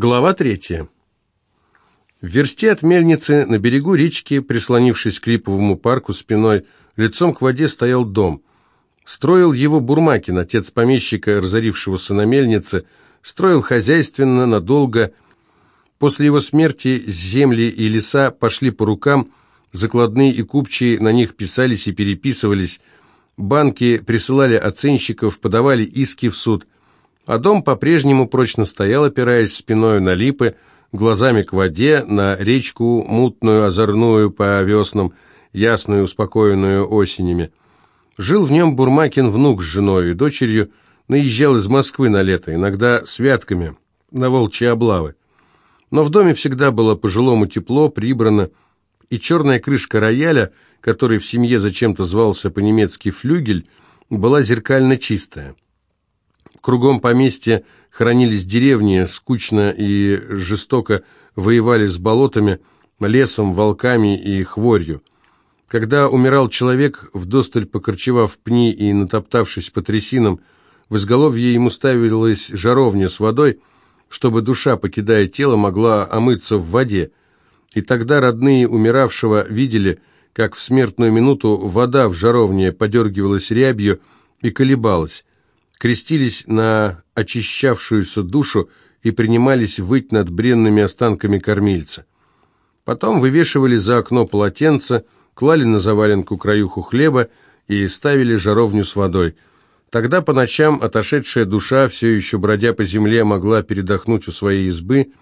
Глава третья. В версте от мельницы на берегу речки, прислонившись к липовому парку спиной, лицом к воде стоял дом. Строил его Бурмакин, отец помещика, разорившегося на мельнице, строил хозяйственно, надолго. После его смерти земли и леса пошли по рукам, закладные и купчие на них писались и переписывались, банки присылали оценщиков, подавали иски в суд – а дом по-прежнему прочно стоял, опираясь спиной на липы, глазами к воде, на речку, мутную, озорную по веснам, ясную, успокоенную осенями. Жил в нем Бурмакин внук с женой и дочерью, наезжал из Москвы на лето, иногда святками, на волчьи облавы. Но в доме всегда было по-жилому тепло, прибрано, и черная крышка рояля, который в семье зачем-то звался по-немецки «флюгель», была зеркально чистая. Кругом поместья хранились деревни, скучно и жестоко воевали с болотами, лесом, волками и хворью. Когда умирал человек, вдосталь покорчевав пни и натоптавшись по трясинам, в изголовье ему ставилась жаровня с водой, чтобы душа, покидая тело, могла омыться в воде. И тогда родные умиравшего видели, как в смертную минуту вода в жаровне подергивалась рябью и колебалась крестились на очищавшуюся душу и принимались выть над бренными останками кормильца. Потом вывешивали за окно полотенце, клали на заваленку краюху хлеба и ставили жаровню с водой. Тогда по ночам отошедшая душа, все еще бродя по земле, могла передохнуть у своей избы,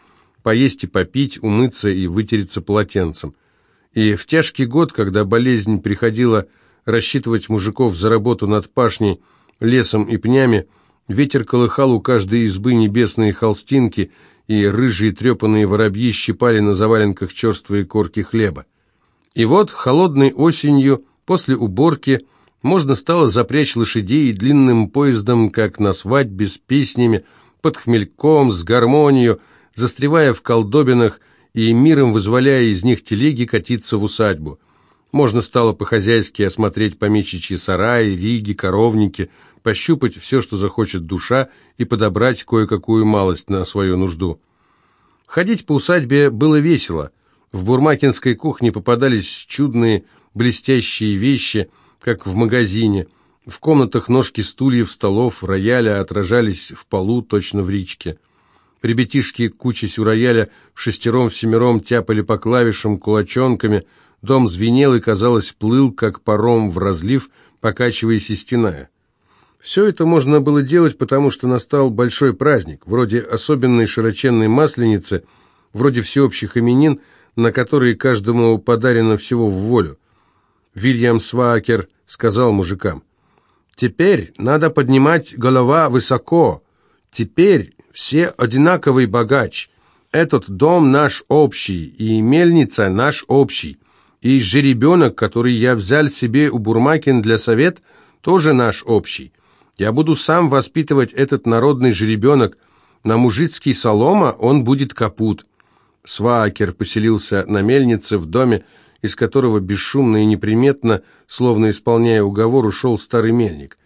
поесть и попить, умыться и вытереться полотенцем. И в тяжкий год, когда болезнь приходила рассчитывать мужиков за работу над пашней, лесом и пнями, ветер колыхал у каждой избы небесные холстинки, и рыжие трепанные воробьи щипали на заваленках черствые корки хлеба. И вот холодной осенью, после уборки, можно стало запрячь лошадей длинным поездом, как на свадьбе, с песнями, под хмельком, с гармонию, застревая в колдобинах и миром вызволяя из них телеги катиться в усадьбу. Можно стало по-хозяйски осмотреть помещичьи сараи, риги, коровники, пощупать все, что захочет душа, и подобрать кое-какую малость на свою нужду. Ходить по усадьбе было весело. В бурмакинской кухне попадались чудные блестящие вещи, как в магазине. В комнатах ножки стульев, столов, рояля отражались в полу, точно в речке. Ребятишки, кучась у рояля, в шестером-всемером тяпали по клавишам кулачонками – Дом звенел и, казалось, плыл, как паром в разлив, покачиваясь и стеная. Все это можно было делать, потому что настал большой праздник, вроде особенной широченной масленицы, вроде всеобщих именин, на которые каждому подарено всего в волю. Вильям Свакер сказал мужикам, «Теперь надо поднимать голова высоко. Теперь все одинаковый богач. Этот дом наш общий, и мельница наш общий. И жеребенок, который я взял себе у Бурмакин для совет, тоже наш общий. Я буду сам воспитывать этот народный жеребенок. На мужицкий солома он будет капут». Сваакер поселился на мельнице в доме, из которого бесшумно и неприметно, словно исполняя уговор, ушел старый мельник.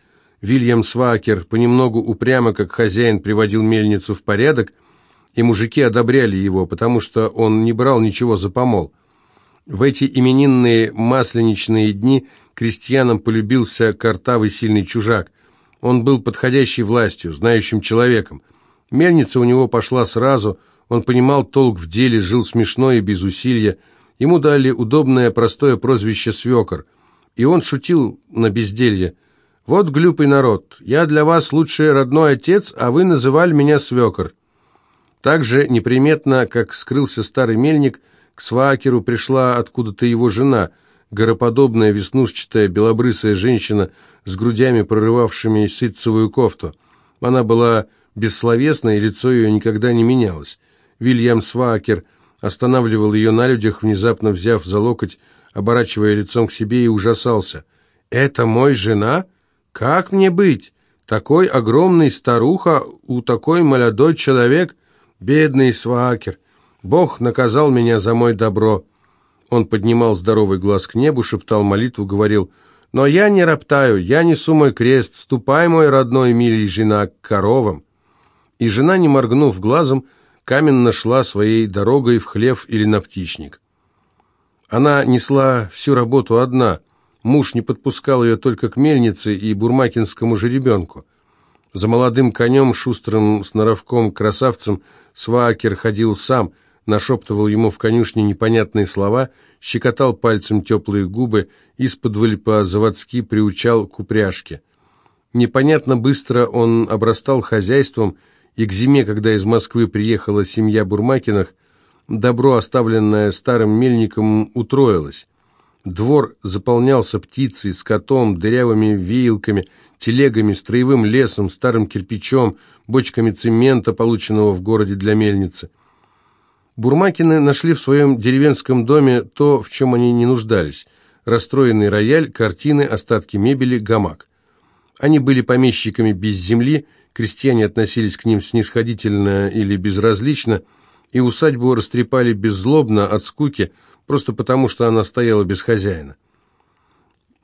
Вильям Свакер понемногу упрямо, как хозяин, приводил мельницу в порядок, и мужики одобряли его, потому что он не брал ничего за помол. В эти именинные масленичные дни крестьянам полюбился картавый сильный чужак. Он был подходящей властью, знающим человеком. Мельница у него пошла сразу, он понимал толк в деле, жил смешно и без усилия. Ему дали удобное простое прозвище «свекор». И он шутил на безделье. «Вот глюпый народ, я для вас лучший родной отец, а вы называли меня свекор». Так же неприметно, как скрылся старый мельник, к Свакеру пришла откуда-то его жена, гороподобная, веснушчатая, белобрысая женщина с грудями, прорывавшими ситцевую кофту. Она была бессловесна, и лицо ее никогда не менялось. Вильям Свакер останавливал ее на людях, внезапно взяв за локоть, оборачивая лицом к себе, и ужасался. «Это мой жена? Как мне быть? Такой огромный старуха у такой молодой человек? Бедный Свакер!» Бог наказал меня за мой добро». Он поднимал здоровый глаз к небу, шептал молитву, говорил, «Но я не роптаю, я несу мой крест, ступай, мой родной, милый жена, к коровам». И жена, не моргнув глазом, каменно шла своей дорогой в хлев или на птичник. Она несла всю работу одна. Муж не подпускал ее только к мельнице и бурмакинскому жеребенку. За молодым конем, шустрым сноровком красавцем, Сваакер ходил сам, нашептывал ему в конюшне непонятные слова, щекотал пальцем теплые губы, из-под по-заводски приучал к упряжке. Непонятно быстро он обрастал хозяйством, и к зиме, когда из Москвы приехала семья Бурмакиных, добро, оставленное старым мельником, утроилось. Двор заполнялся птицей, скотом, дырявыми веялками, телегами, строевым лесом, старым кирпичом, бочками цемента, полученного в городе для мельницы. Бурмакины нашли в своем деревенском доме то, в чем они не нуждались. Расстроенный рояль, картины, остатки мебели, гамак. Они были помещиками без земли, крестьяне относились к ним снисходительно или безразлично, и усадьбу растрепали беззлобно от скуки, просто потому, что она стояла без хозяина.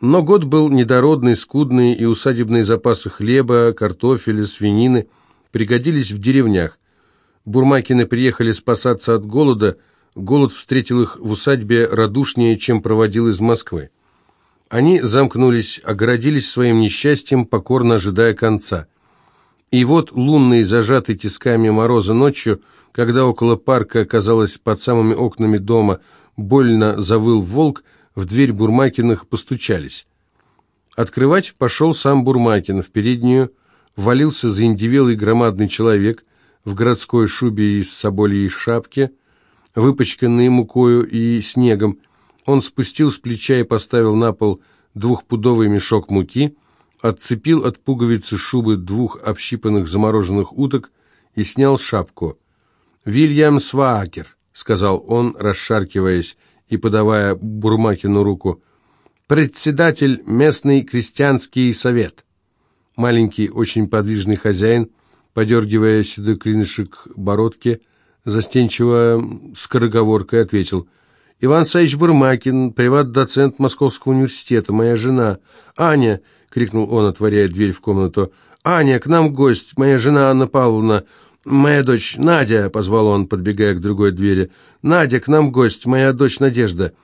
Но год был недородный, скудный, и усадебные запасы хлеба, картофеля, свинины пригодились в деревнях. Бурмакины приехали спасаться от голода, голод встретил их в усадьбе радушнее, чем проводил из Москвы. Они замкнулись, огородились своим несчастьем, покорно ожидая конца. И вот лунный, зажатый тисками мороза ночью, когда около парка оказалось под самыми окнами дома – больно завыл волк, в дверь Бурмакиных постучались. Открывать пошел сам Бурмакин. В переднюю валился заиндевелый громадный человек в городской шубе из собольей шапки, выпачканной мукою и снегом. Он спустил с плеча и поставил на пол двухпудовый мешок муки, отцепил от пуговицы шубы двух общипанных замороженных уток и снял шапку. «Вильям Сваакер», сказал он, расшаркиваясь и подавая Бурмакину руку. «Председатель местный крестьянский совет». Маленький, очень подвижный хозяин, подергивая седой клинышек бородки, застенчиво скороговоркой ответил. «Иван Саич Бурмакин, приват-доцент Московского университета, моя жена. Аня!» — крикнул он, отворяя дверь в комнату. «Аня, к нам гость, моя жена Анна Павловна. «Моя дочь Надя», — позвал он, подбегая к другой двери. «Надя, к нам гость, моя дочь Надежда».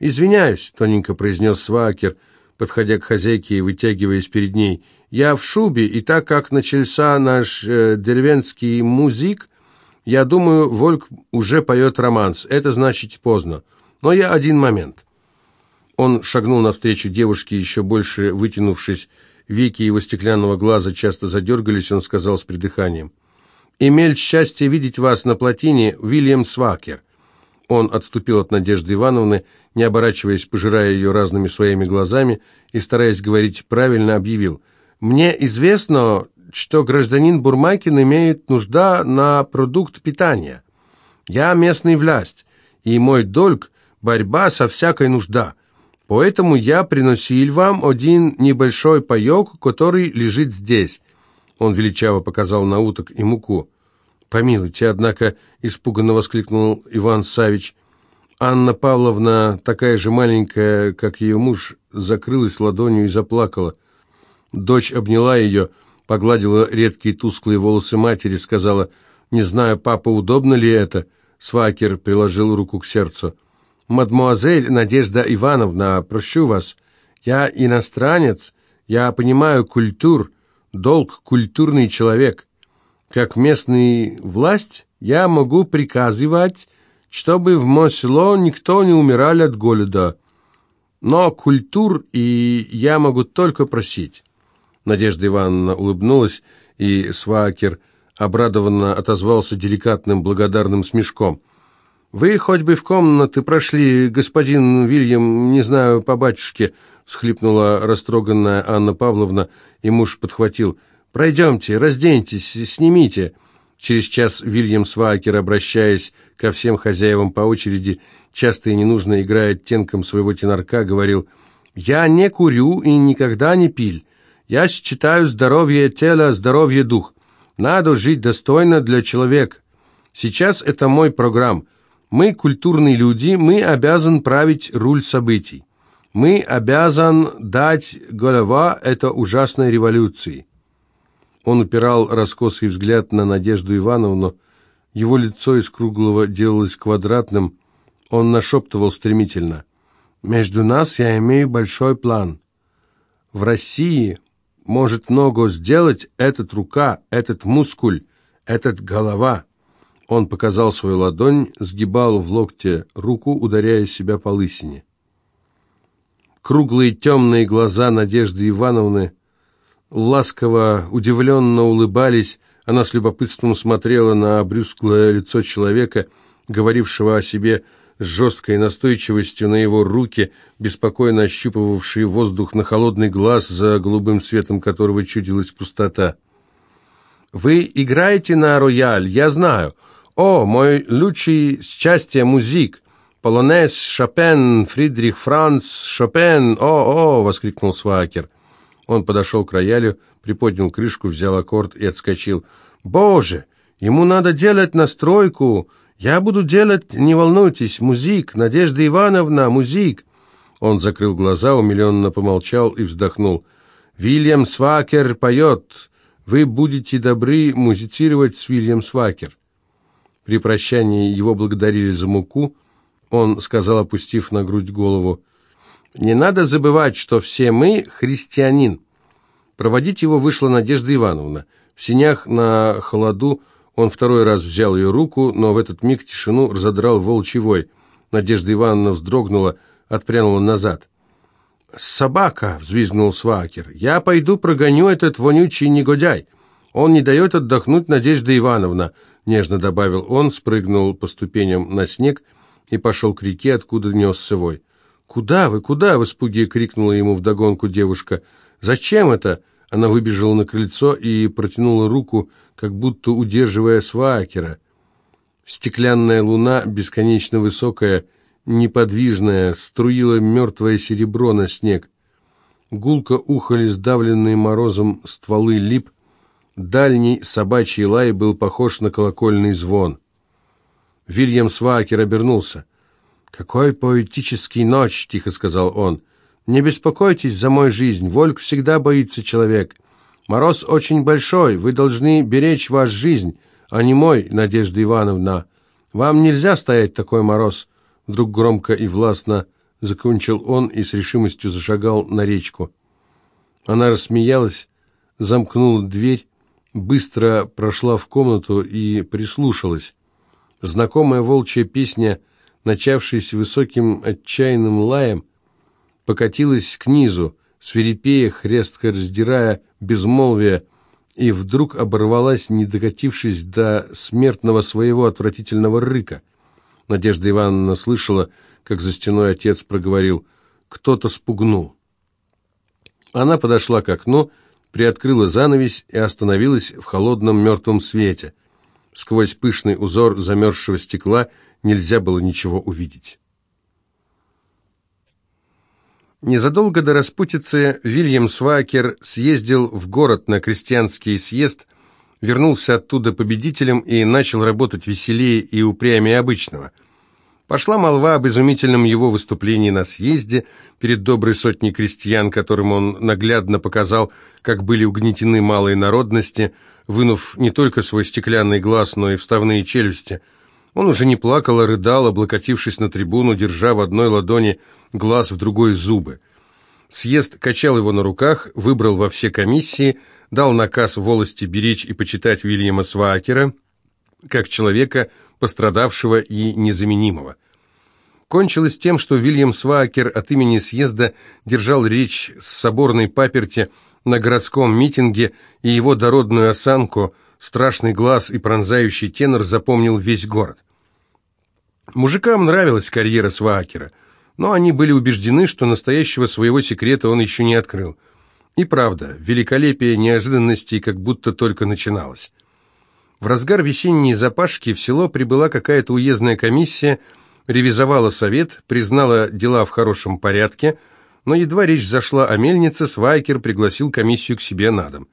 «Извиняюсь», — тоненько произнес Свакер, подходя к хозяйке и вытягиваясь перед ней. «Я в шубе, и так как начался наш э, деревенский музик, я думаю, Вольк уже поет романс. Это значит поздно. Но я один момент». Он шагнул навстречу девушке, еще больше вытянувшись. Веки его стеклянного глаза часто задергались, он сказал с придыханием имел счастье видеть вас на плотине, Уильям Свакер». Он отступил от Надежды Ивановны, не оборачиваясь, пожирая ее разными своими глазами и, стараясь говорить правильно, объявил. «Мне известно, что гражданин Бурмакин имеет нужда на продукт питания. Я местный власть, и мой долг – борьба со всякой нужда. Поэтому я приносил вам один небольшой паек, который лежит здесь. Он величаво показал на уток и муку. «Помилуйте, однако», — испуганно воскликнул Иван Савич. Анна Павловна, такая же маленькая, как ее муж, закрылась ладонью и заплакала. Дочь обняла ее, погладила редкие тусклые волосы матери, сказала, «Не знаю, папа, удобно ли это?» Свакер приложил руку к сердцу. «Мадмуазель Надежда Ивановна, прошу вас, я иностранец, я понимаю культур, долг культурный человек. Как местный власть я могу приказывать, чтобы в Мосело никто не умирал от голода. Но культур и я могу только просить». Надежда Ивановна улыбнулась, и Свакер обрадованно отозвался деликатным благодарным смешком. «Вы хоть бы в комнаты прошли, господин Вильям, не знаю, по батюшке», схлипнула растроганная Анна Павловна, и муж подхватил. «Пройдемте, разденьтесь, снимите». Через час Вильям Свакер, обращаясь ко всем хозяевам по очереди, часто и ненужно играя оттенком своего тенорка, говорил «Я не курю и никогда не пил. Я считаю здоровье тела, здоровье дух. Надо жить достойно для человека. Сейчас это мой программ. Мы культурные люди, мы обязан править руль событий. Мы обязан дать голова этой ужасной революции». Он упирал раскосый взгляд на Надежду Ивановну. Его лицо из круглого делалось квадратным. Он нашептывал стремительно. «Между нас я имею большой план. В России может много сделать этот рука, этот мускуль, этот голова». Он показал свою ладонь, сгибал в локте руку, ударяя себя по лысине. Круглые темные глаза Надежды Ивановны ласково, удивленно улыбались, она с любопытством смотрела на обрюзглое лицо человека, говорившего о себе с жесткой настойчивостью на его руки, беспокойно ощупывавшие воздух на холодный глаз, за голубым цветом которого чудилась пустота. «Вы играете на рояль, я знаю. О, мой лучший счастье музик! Полонез, Шопен, Фридрих Франц, Шопен! О, о!» — воскликнул Свакер. Он подошел к роялю, приподнял крышку, взял аккорд и отскочил. «Боже, ему надо делать настройку! Я буду делать, не волнуйтесь, музик, Надежда Ивановна, музик!» Он закрыл глаза, умиленно помолчал и вздохнул. «Вильям Свакер поет. Вы будете добры музицировать с Вильям Свакер». При прощании его благодарили за муку. Он сказал, опустив на грудь голову, не надо забывать, что все мы христианин. Проводить его вышла Надежда Ивановна. В синях на холоду он второй раз взял ее руку, но в этот миг тишину разодрал волчий Надежда Ивановна вздрогнула, отпрянула назад. «Собака!» — взвизгнул Свакер. «Я пойду прогоню этот вонючий негодяй. Он не дает отдохнуть Надежда Ивановна», — нежно добавил он, спрыгнул по ступеням на снег и пошел к реке, откуда несся вой. «Куда вы, куда?» — в испуге крикнула ему вдогонку девушка. «Зачем это?» Она выбежала на крыльцо и протянула руку, как будто удерживая сваакера. Стеклянная луна, бесконечно высокая, неподвижная, струила мертвое серебро на снег. Гулко ухали сдавленные морозом стволы лип. Дальний собачий лай был похож на колокольный звон. Вильям Сваакер обернулся. «Какой поэтический ночь!» — тихо сказал он. «Не беспокойтесь за мою жизнь, Вольк всегда боится человек. Мороз очень большой, вы должны беречь вашу жизнь, а не мой, Надежда Ивановна. Вам нельзя стоять такой мороз!» Вдруг громко и властно закончил он и с решимостью зашагал на речку. Она рассмеялась, замкнула дверь, быстро прошла в комнату и прислушалась. Знакомая волчья песня — начавшись высоким отчаянным лаем, покатилась к низу, свирепея, хрестко раздирая безмолвие, и вдруг оборвалась, не докатившись до смертного своего отвратительного рыка. Надежда Ивановна слышала, как за стеной отец проговорил «Кто-то спугнул». Она подошла к окну, приоткрыла занавесь и остановилась в холодном мертвом свете. Сквозь пышный узор замерзшего стекла – нельзя было ничего увидеть. Незадолго до распутицы Вильям Свакер съездил в город на крестьянский съезд, вернулся оттуда победителем и начал работать веселее и упрямее обычного. Пошла молва об изумительном его выступлении на съезде перед доброй сотней крестьян, которым он наглядно показал, как были угнетены малые народности, вынув не только свой стеклянный глаз, но и вставные челюсти – он уже не плакал, а рыдал, облокотившись на трибуну, держа в одной ладони глаз, в другой зубы. Съезд качал его на руках, выбрал во все комиссии, дал наказ волости беречь и почитать Вильяма Свакера как человека, пострадавшего и незаменимого. Кончилось тем, что Вильям Свакер от имени съезда держал речь с соборной паперти на городском митинге, и его дородную осанку, страшный глаз и пронзающий тенор запомнил весь город. Мужикам нравилась карьера Сваакера, но они были убеждены, что настоящего своего секрета он еще не открыл. И правда, великолепие неожиданностей как будто только начиналось. В разгар весенней запашки в село прибыла какая-то уездная комиссия, ревизовала совет, признала дела в хорошем порядке, но едва речь зашла о мельнице, Свайкер пригласил комиссию к себе на дом.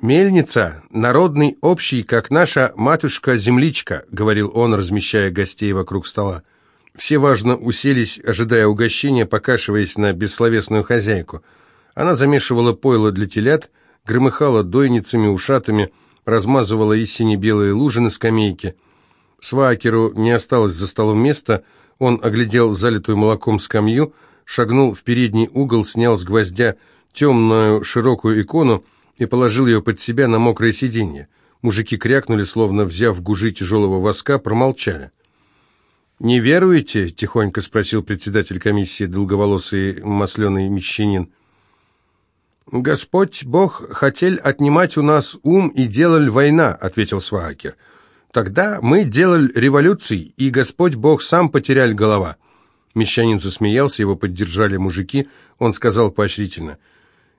«Мельница, народный, общий, как наша матушка-земличка», — говорил он, размещая гостей вокруг стола. Все важно уселись, ожидая угощения, покашиваясь на бессловесную хозяйку. Она замешивала пойло для телят, громыхала дойницами, ушатами, размазывала и сине-белые лужи на скамейке. Свакеру не осталось за столом места, он оглядел залитую молоком скамью, шагнул в передний угол, снял с гвоздя темную широкую икону и положил ее под себя на мокрое сиденье. Мужики крякнули, словно взяв гужи тяжелого воска, промолчали. «Не веруете?» — тихонько спросил председатель комиссии, долговолосый масленый мещанин. «Господь Бог хотел отнимать у нас ум и делал война», — ответил Сваакер. «Тогда мы делали революции, и Господь Бог сам потерял голова». Мещанин засмеялся, его поддержали мужики. Он сказал поощрительно,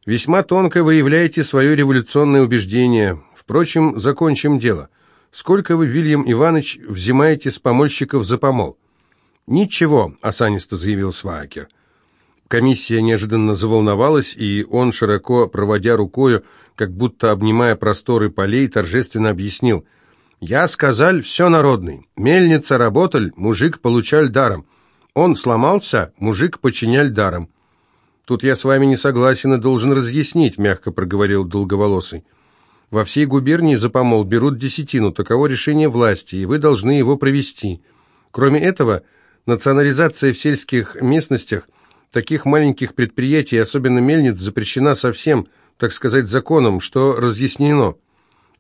«Весьма тонко вы являете свое революционное убеждение. Впрочем, закончим дело. Сколько вы, Вильям Иванович, взимаете с помольщиков за помол?» «Ничего», — осанисто заявил Сваакер. Комиссия неожиданно заволновалась, и он, широко проводя рукою, как будто обнимая просторы полей, торжественно объяснил. «Я сказал, все народный. Мельница работаль, мужик получаль даром. Он сломался, мужик починял даром». «Тут я с вами не согласен и должен разъяснить», — мягко проговорил Долговолосый. Во всей губернии за помол берут десятину, таково решение власти, и вы должны его провести. Кроме этого, национализация в сельских местностях таких маленьких предприятий, особенно мельниц, запрещена совсем, так сказать, законом, что разъяснено.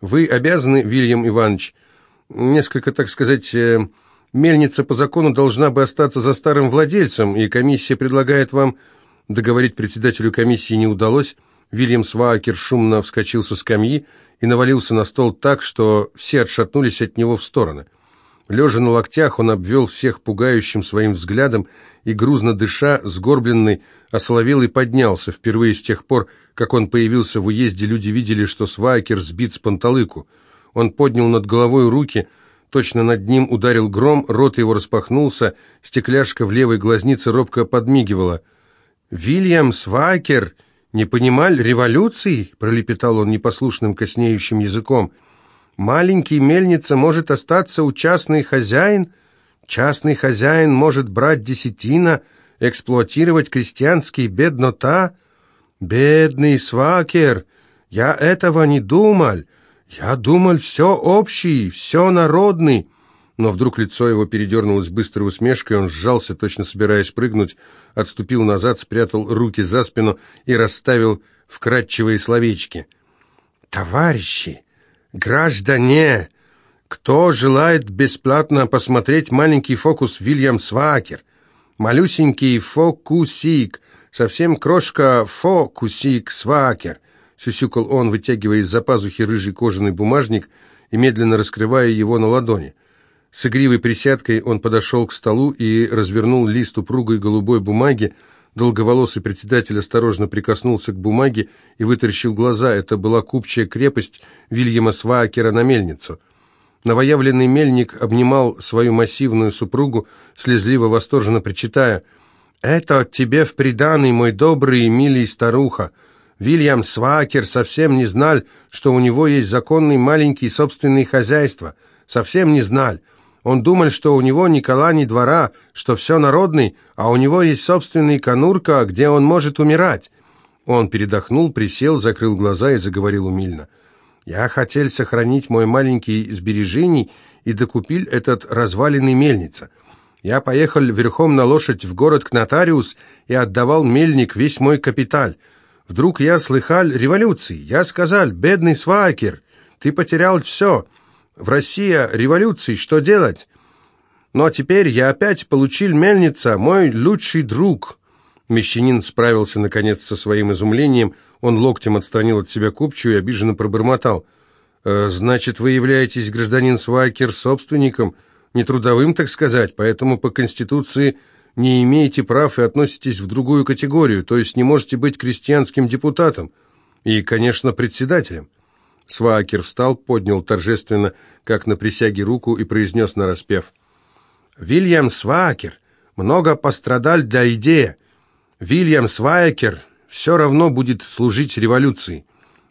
Вы обязаны, Вильям Иванович, несколько, так сказать, э, мельница по закону должна бы остаться за старым владельцем, и комиссия предлагает вам, договорить председателю комиссии не удалось, Вильям Сваакер шумно вскочил со скамьи и навалился на стол так, что все отшатнулись от него в стороны. Лежа на локтях, он обвел всех пугающим своим взглядом и, грузно дыша, сгорбленный, и поднялся. Впервые с тех пор, как он появился в уезде, люди видели, что Свайкер сбит с панталыку. Он поднял над головой руки, точно над ним ударил гром, рот его распахнулся, стекляшка в левой глазнице робко подмигивала. «Вильям Свайкер!» «Не понимал революции?» — пролепетал он непослушным коснеющим языком. «Маленький мельница может остаться у частный хозяин? Частный хозяин может брать десятина, эксплуатировать крестьянские беднота? Бедный свакер! Я этого не думал. Я думал, все общий, все народный» но вдруг лицо его передернулось быстрой усмешкой, он сжался, точно собираясь прыгнуть, отступил назад, спрятал руки за спину и расставил вкрадчивые словечки. «Товарищи! Граждане! Кто желает бесплатно посмотреть маленький фокус Вильям Свакер? Малюсенький фокусик, совсем крошка фокусик Свакер!» Сюсюкал он, вытягивая из-за пазухи рыжий кожаный бумажник и медленно раскрывая его на ладони. С игривой присядкой он подошел к столу и развернул лист упругой голубой бумаги. Долговолосый председатель осторожно прикоснулся к бумаге и вытаращил глаза. Это была купчая крепость Вильяма Сваакера на мельницу. Новоявленный мельник обнимал свою массивную супругу, слезливо восторженно причитая «Это тебе в приданый, мой добрый и милый старуха!» Вильям Свакер совсем не знал, что у него есть законный маленький собственный хозяйство. Совсем не знал. Он думал, что у него ни кола, ни двора, что все народный, а у него есть собственный конурка, где он может умирать. Он передохнул, присел, закрыл глаза и заговорил умильно. «Я хотел сохранить мой маленький сбережений и докупил этот разваленный мельница. Я поехал верхом на лошадь в город к нотариус и отдавал мельник весь мой капиталь. Вдруг я слыхал революции. Я сказал, бедный свакер, ты потерял все». В России революции, что делать? Но теперь я опять получил мельница, мой лучший друг». Мещанин справился, наконец, со своим изумлением. Он локтем отстранил от себя купчую и обиженно пробормотал. «Э, «Значит, вы являетесь, гражданин Свайкер, собственником, не трудовым, так сказать, поэтому по Конституции не имеете прав и относитесь в другую категорию, то есть не можете быть крестьянским депутатом и, конечно, председателем». Сваакер встал, поднял торжественно, как на присяге руку, и произнес нараспев. «Вильям Сваакер много пострадал для идеи. Вильям Сваакер все равно будет служить революции».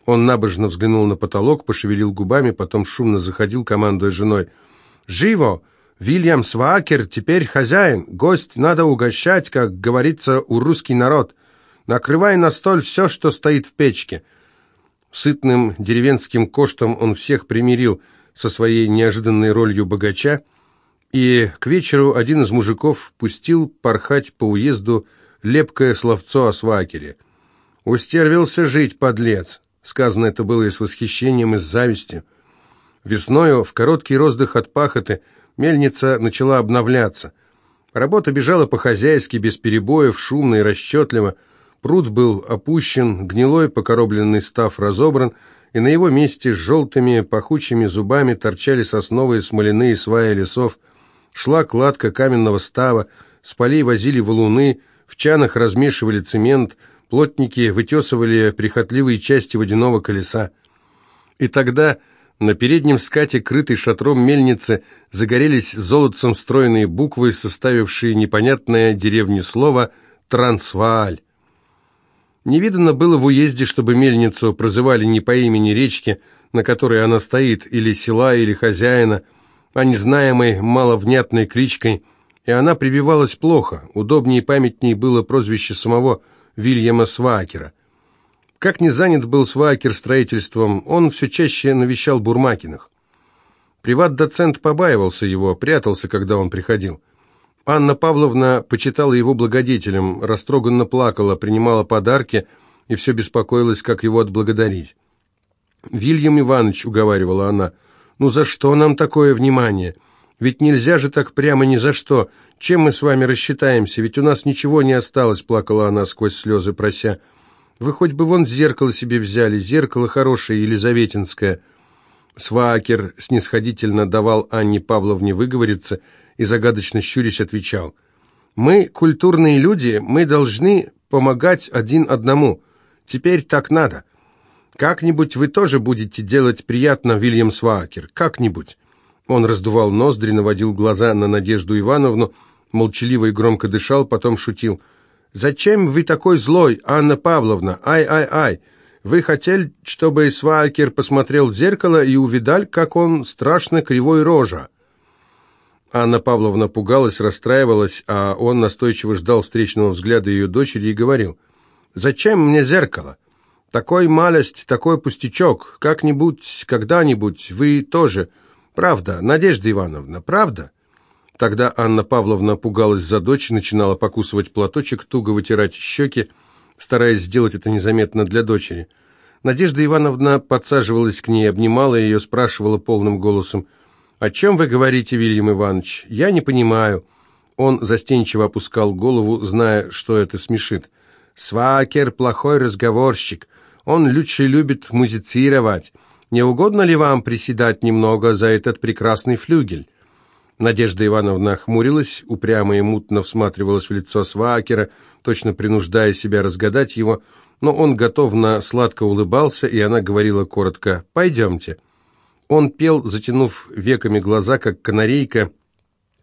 Он набожно взглянул на потолок, пошевелил губами, потом шумно заходил, командуя женой. «Живо! Вильям Сваакер теперь хозяин. Гость надо угощать, как говорится у русский народ. Накрывай на стол все, что стоит в печке». Сытным деревенским коштом он всех примирил со своей неожиданной ролью богача, и к вечеру один из мужиков пустил порхать по уезду лепкое словцо о свакере. «Устервился жить, подлец!» Сказано это было и с восхищением, и с завистью. Весною, в короткий роздых от пахоты, мельница начала обновляться. Работа бежала по-хозяйски, без перебоев, шумно и расчетливо. Пруд был опущен, гнилой покоробленный став разобран, и на его месте с желтыми пахучими зубами торчали сосновые смоляные сваи лесов. Шла кладка каменного става, с полей возили валуны, в чанах размешивали цемент, плотники вытесывали прихотливые части водяного колеса. И тогда на переднем скате, крытой шатром мельницы, загорелись золотцем стройные буквы, составившие непонятное деревне слово «Трансвааль». Не видно было в уезде, чтобы мельницу прозывали не по имени речки, на которой она стоит, или села, или хозяина, а незнаемой маловнятной кличкой, и она прививалась плохо, удобнее и памятней было прозвище самого Вильяма Свакера. Как не занят был Свакер строительством, он все чаще навещал Бурмакиных. Приват-доцент побаивался его, прятался, когда он приходил. Анна Павловна почитала его благодетелем, растроганно плакала, принимала подарки и все беспокоилась, как его отблагодарить. «Вильям Иванович», — уговаривала она, — «ну за что нам такое внимание? Ведь нельзя же так прямо ни за что. Чем мы с вами рассчитаемся? Ведь у нас ничего не осталось», — плакала она сквозь слезы, прося, — вы хоть бы вон зеркало себе взяли, зеркало хорошее, елизаветинское». Свакер снисходительно давал Анне Павловне выговориться и загадочно щурясь отвечал. «Мы, культурные люди, мы должны помогать один одному. Теперь так надо. Как-нибудь вы тоже будете делать приятно, Вильям Свакер, как-нибудь». Он раздувал ноздри, наводил глаза на Надежду Ивановну, молчаливо и громко дышал, потом шутил – «Зачем вы такой злой, Анна Павловна? Ай-ай-ай! Вы хотели, чтобы Свайкер посмотрел в зеркало и увидал, как он страшно кривой рожа?» Анна Павловна пугалась, расстраивалась, а он настойчиво ждал встречного взгляда ее дочери и говорил, «Зачем мне зеркало? Такой малость, такой пустячок, как-нибудь, когда-нибудь, вы тоже. Правда, Надежда Ивановна, правда?» Тогда Анна Павловна пугалась за дочь, начинала покусывать платочек, туго вытирать щеки, стараясь сделать это незаметно для дочери. Надежда Ивановна подсаживалась к ней, обнимала ее, спрашивала полным голосом, «О чем вы говорите, Вильям Иванович? Я не понимаю». Он застенчиво опускал голову, зная, что это смешит. «Свакер – плохой разговорщик. Он лучше любит музицировать. Не угодно ли вам приседать немного за этот прекрасный флюгель?» Надежда Ивановна хмурилась, упрямо и мутно всматривалась в лицо Свакера, точно принуждая себя разгадать его, но он готовно сладко улыбался, и она говорила коротко «Пойдемте». Он пел, затянув веками глаза, как канарейка,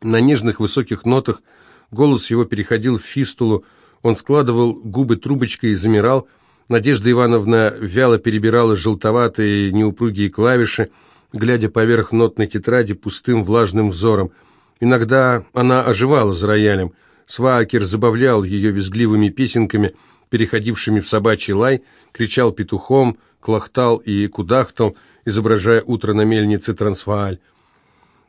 на нежных высоких нотах, голос его переходил в фистулу, он складывал губы трубочкой и замирал, Надежда Ивановна вяло перебирала желтоватые неупругие клавиши, глядя поверх нотной тетради пустым влажным взором. Иногда она оживала за роялем. Сваакер забавлял ее визгливыми песенками, переходившими в собачий лай, кричал петухом, клохтал и кудахтал, изображая утро на мельнице Трансвааль.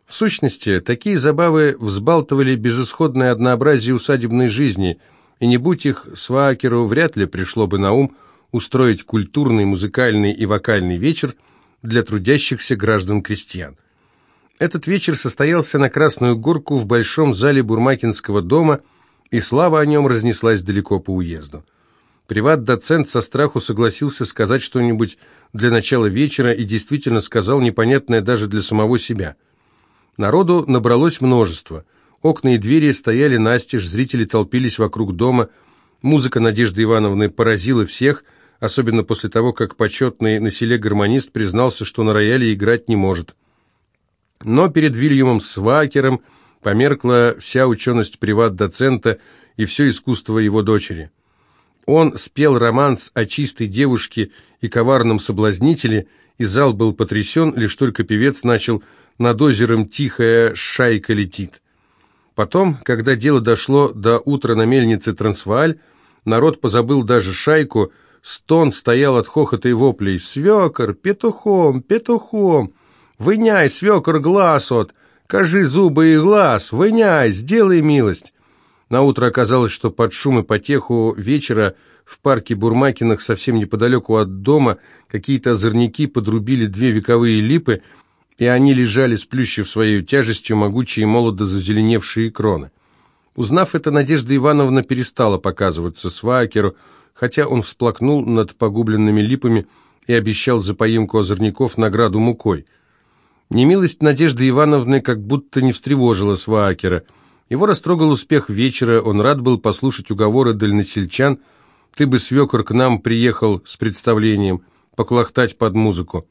В сущности, такие забавы взбалтывали безысходное однообразие усадебной жизни, и не будь их, Сваакеру вряд ли пришло бы на ум устроить культурный, музыкальный и вокальный вечер – для трудящихся граждан-крестьян. Этот вечер состоялся на Красную Горку в большом зале Бурмакинского дома, и слава о нем разнеслась далеко по уезду. Приват-доцент со страху согласился сказать что-нибудь для начала вечера и действительно сказал непонятное даже для самого себя. Народу набралось множество. Окна и двери стояли настежь, зрители толпились вокруг дома. Музыка Надежды Ивановны поразила всех – особенно после того, как почетный на селе гармонист признался, что на рояле играть не может. Но перед Вильямом Свакером померкла вся ученость приват-доцента и все искусство его дочери. Он спел романс о чистой девушке и коварном соблазнителе, и зал был потрясен, лишь только певец начал «Над озером тихая шайка летит». Потом, когда дело дошло до утра на мельнице Трансвааль, народ позабыл даже шайку – Стон стоял от хохота и воплей. «Свекор! Петухом! Петухом! Выняй, свекор, глаз от! Кажи зубы и глаз! Выняй! Сделай милость!» Наутро оказалось, что под шум и потеху вечера в парке Бурмакиных, совсем неподалеку от дома, какие-то озорники подрубили две вековые липы, и они лежали, сплющив своей тяжестью могучие молодо зазеленевшие кроны. Узнав это, Надежда Ивановна перестала показываться Свакеру, хотя он всплакнул над погубленными липами и обещал за поимку озорников награду мукой. Немилость Надежды Ивановны как будто не встревожила Свакера. Его растрогал успех вечера, он рад был послушать уговоры дальносельчан – ты бы, свекор, к нам приехал с представлением, поклохтать под музыку.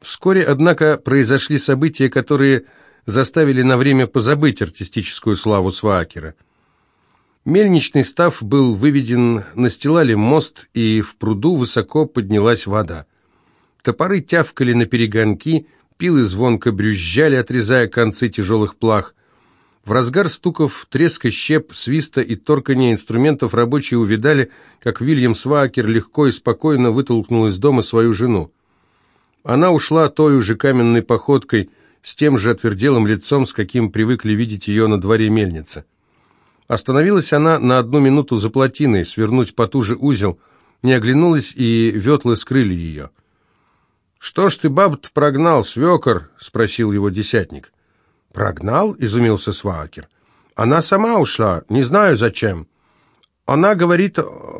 Вскоре, однако, произошли события, которые заставили на время позабыть артистическую славу Сваакера. Мельничный став был выведен, настилали мост, и в пруду высоко поднялась вода. Топоры тявкали на перегонки, пилы звонко брюзжали, отрезая концы тяжелых плах. В разгар стуков, треска щеп, свиста и торкания инструментов рабочие увидали, как Вильям Свакер легко и спокойно вытолкнул из дома свою жену. Она ушла той же каменной походкой, с тем же отверделым лицом, с каким привыкли видеть ее на дворе мельницы. Остановилась она на одну минуту за плотиной, свернуть потуже узел, не оглянулась, и ветлы скрыли ее. «Что ж ты, баб-то, прогнал, свекор?» — спросил его десятник. «Прогнал?» — изумился Сваакер. «Она сама ушла, не знаю зачем. Она говорит,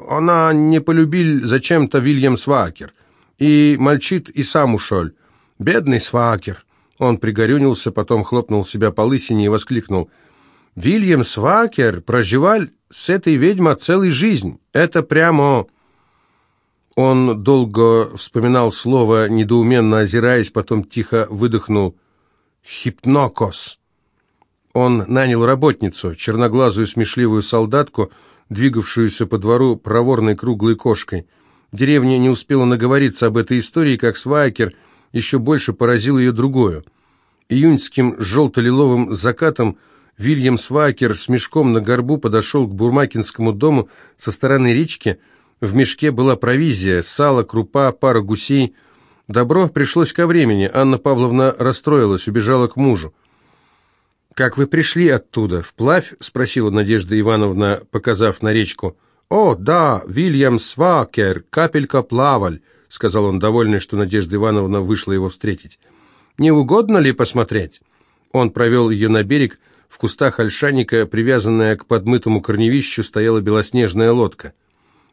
она не полюбил зачем-то Вильям Сваакер. И мальчит и сам ушел. Бедный Сваакер». Он пригорюнился, потом хлопнул себя по лысине и воскликнул. «Вильям Свакер проживал с этой ведьмой целую жизнь. Это прямо...» Он долго вспоминал слово, недоуменно озираясь, потом тихо выдохнул – Хипнокос. Он нанял работницу, черноглазую смешливую солдатку, двигавшуюся по двору проворной круглой кошкой. Деревня не успела наговориться об этой истории, как Свайкер еще больше поразил ее другую. Июньским желто-лиловым закатом Вильям Свайкер с мешком на горбу подошел к Бурмакинскому дому со стороны речки. В мешке была провизия, сало, крупа, пара гусей – Добро пришлось ко времени. Анна Павловна расстроилась, убежала к мужу. «Как вы пришли оттуда? Вплавь?» — спросила Надежда Ивановна, показав на речку. «О, да, Вильям Свакер, капелька плаваль», — сказал он, довольный, что Надежда Ивановна вышла его встретить. «Не угодно ли посмотреть?» Он провел ее на берег. В кустах ольшаника, привязанная к подмытому корневищу, стояла белоснежная лодка.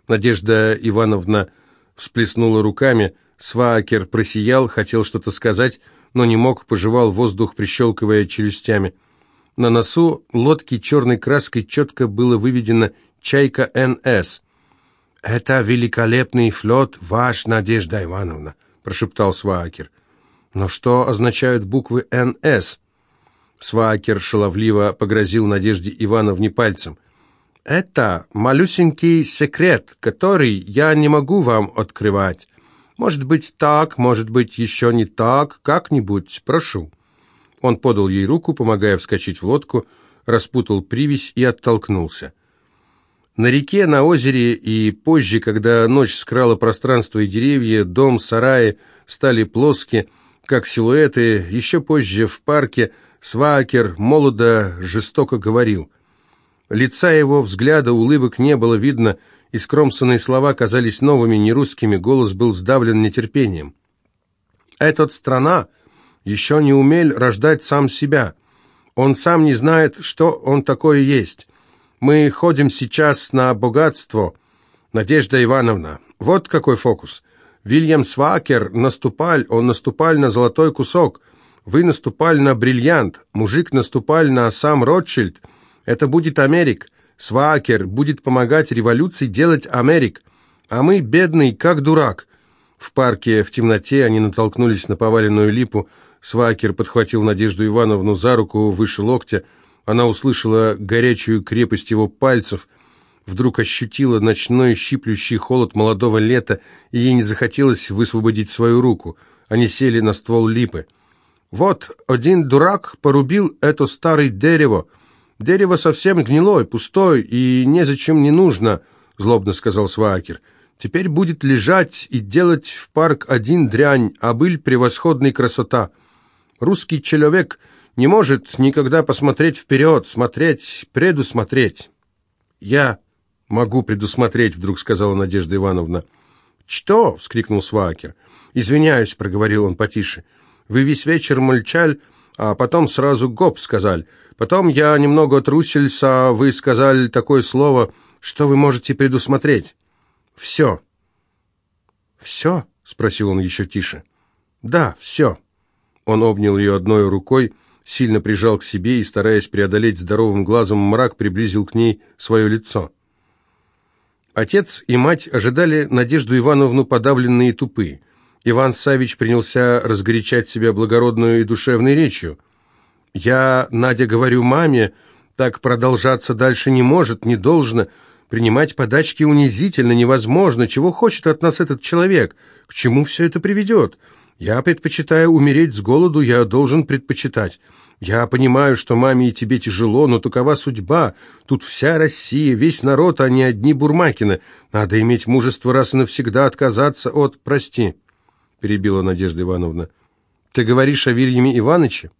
Надежда Ивановна всплеснула руками — Сваакер просиял, хотел что-то сказать, но не мог, пожевал воздух, прищелкивая челюстями. На носу лодки черной краской четко было выведено «Чайка НС». «Это великолепный флот, ваш Надежда Ивановна», — прошептал Сваакер. «Но что означают буквы «НС»?» Сваакер шаловливо погрозил Надежде Ивановне пальцем. «Это малюсенький секрет, который я не могу вам открывать. Может быть так, может быть еще не так, как-нибудь, прошу». Он подал ей руку, помогая вскочить в лодку, распутал привязь и оттолкнулся. На реке, на озере и позже, когда ночь скрала пространство и деревья, дом, сараи стали плоские, как силуэты, еще позже в парке Свакер молодо жестоко говорил. Лица его, взгляда, улыбок не было видно, Искромсанные слова казались новыми, нерусскими, голос был сдавлен нетерпением. «Этот страна еще не умел рождать сам себя. Он сам не знает, что он такое есть. Мы ходим сейчас на богатство. Надежда Ивановна, вот какой фокус. Вильям Свакер наступал, он наступал на золотой кусок. Вы наступали на бриллиант, мужик наступал на сам Ротшильд. Это будет Америк. Свакер будет помогать революции делать Америк, а мы, бедный, как дурак». В парке в темноте они натолкнулись на поваленную липу. Свакер подхватил Надежду Ивановну за руку выше локтя. Она услышала горячую крепость его пальцев, вдруг ощутила ночной щиплющий холод молодого лета, и ей не захотелось высвободить свою руку. Они сели на ствол липы. «Вот, один дурак порубил это старое дерево», «Дерево совсем гнилое, пустое и незачем не нужно», — злобно сказал Свакер. Теперь будет лежать и делать в парк один дрянь, а быль превосходной красота. Русский человек не может никогда посмотреть вперед, смотреть, предусмотреть. Я могу предусмотреть, вдруг сказала Надежда Ивановна. «Что?» — вскрикнул Свакер. «Извиняюсь», — проговорил он потише. «Вы весь вечер мольчаль, а потом сразу гоп сказали. Потом я немного трусился, вы сказали такое слово, что вы можете предусмотреть». «Все». «Все?» — спросил он еще тише. «Да, все». Он обнял ее одной рукой, сильно прижал к себе и, стараясь преодолеть здоровым глазом мрак, приблизил к ней свое лицо. Отец и мать ожидали Надежду Ивановну подавленные и тупые. Иван Савич принялся разгорячать себя благородную и душевной речью. «Я, Надя, говорю маме, так продолжаться дальше не может, не должно. Принимать подачки унизительно, невозможно. Чего хочет от нас этот человек? К чему все это приведет? Я предпочитаю умереть с голоду, я должен предпочитать. Я понимаю, что маме и тебе тяжело, но такова судьба. Тут вся Россия, весь народ, а не одни Бурмакины. Надо иметь мужество раз и навсегда отказаться от... Прости, перебила Надежда Ивановна. Ты говоришь о Вильяме Ивановиче?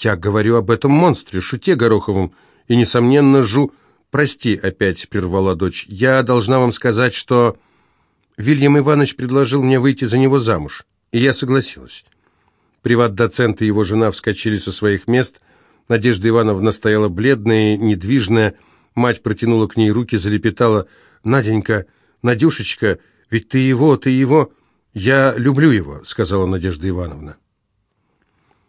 Я говорю об этом монстре, шуте Гороховом, и, несомненно, жу... «Прости», — опять прервала дочь, — «я должна вам сказать, что...» Вильям Иванович предложил мне выйти за него замуж, и я согласилась. Приват-доцент и его жена вскочили со своих мест. Надежда Ивановна стояла бледная, недвижная. Мать протянула к ней руки, залепетала. «Наденька, Надюшечка, ведь ты его, ты его...» «Я люблю его», — сказала Надежда Ивановна.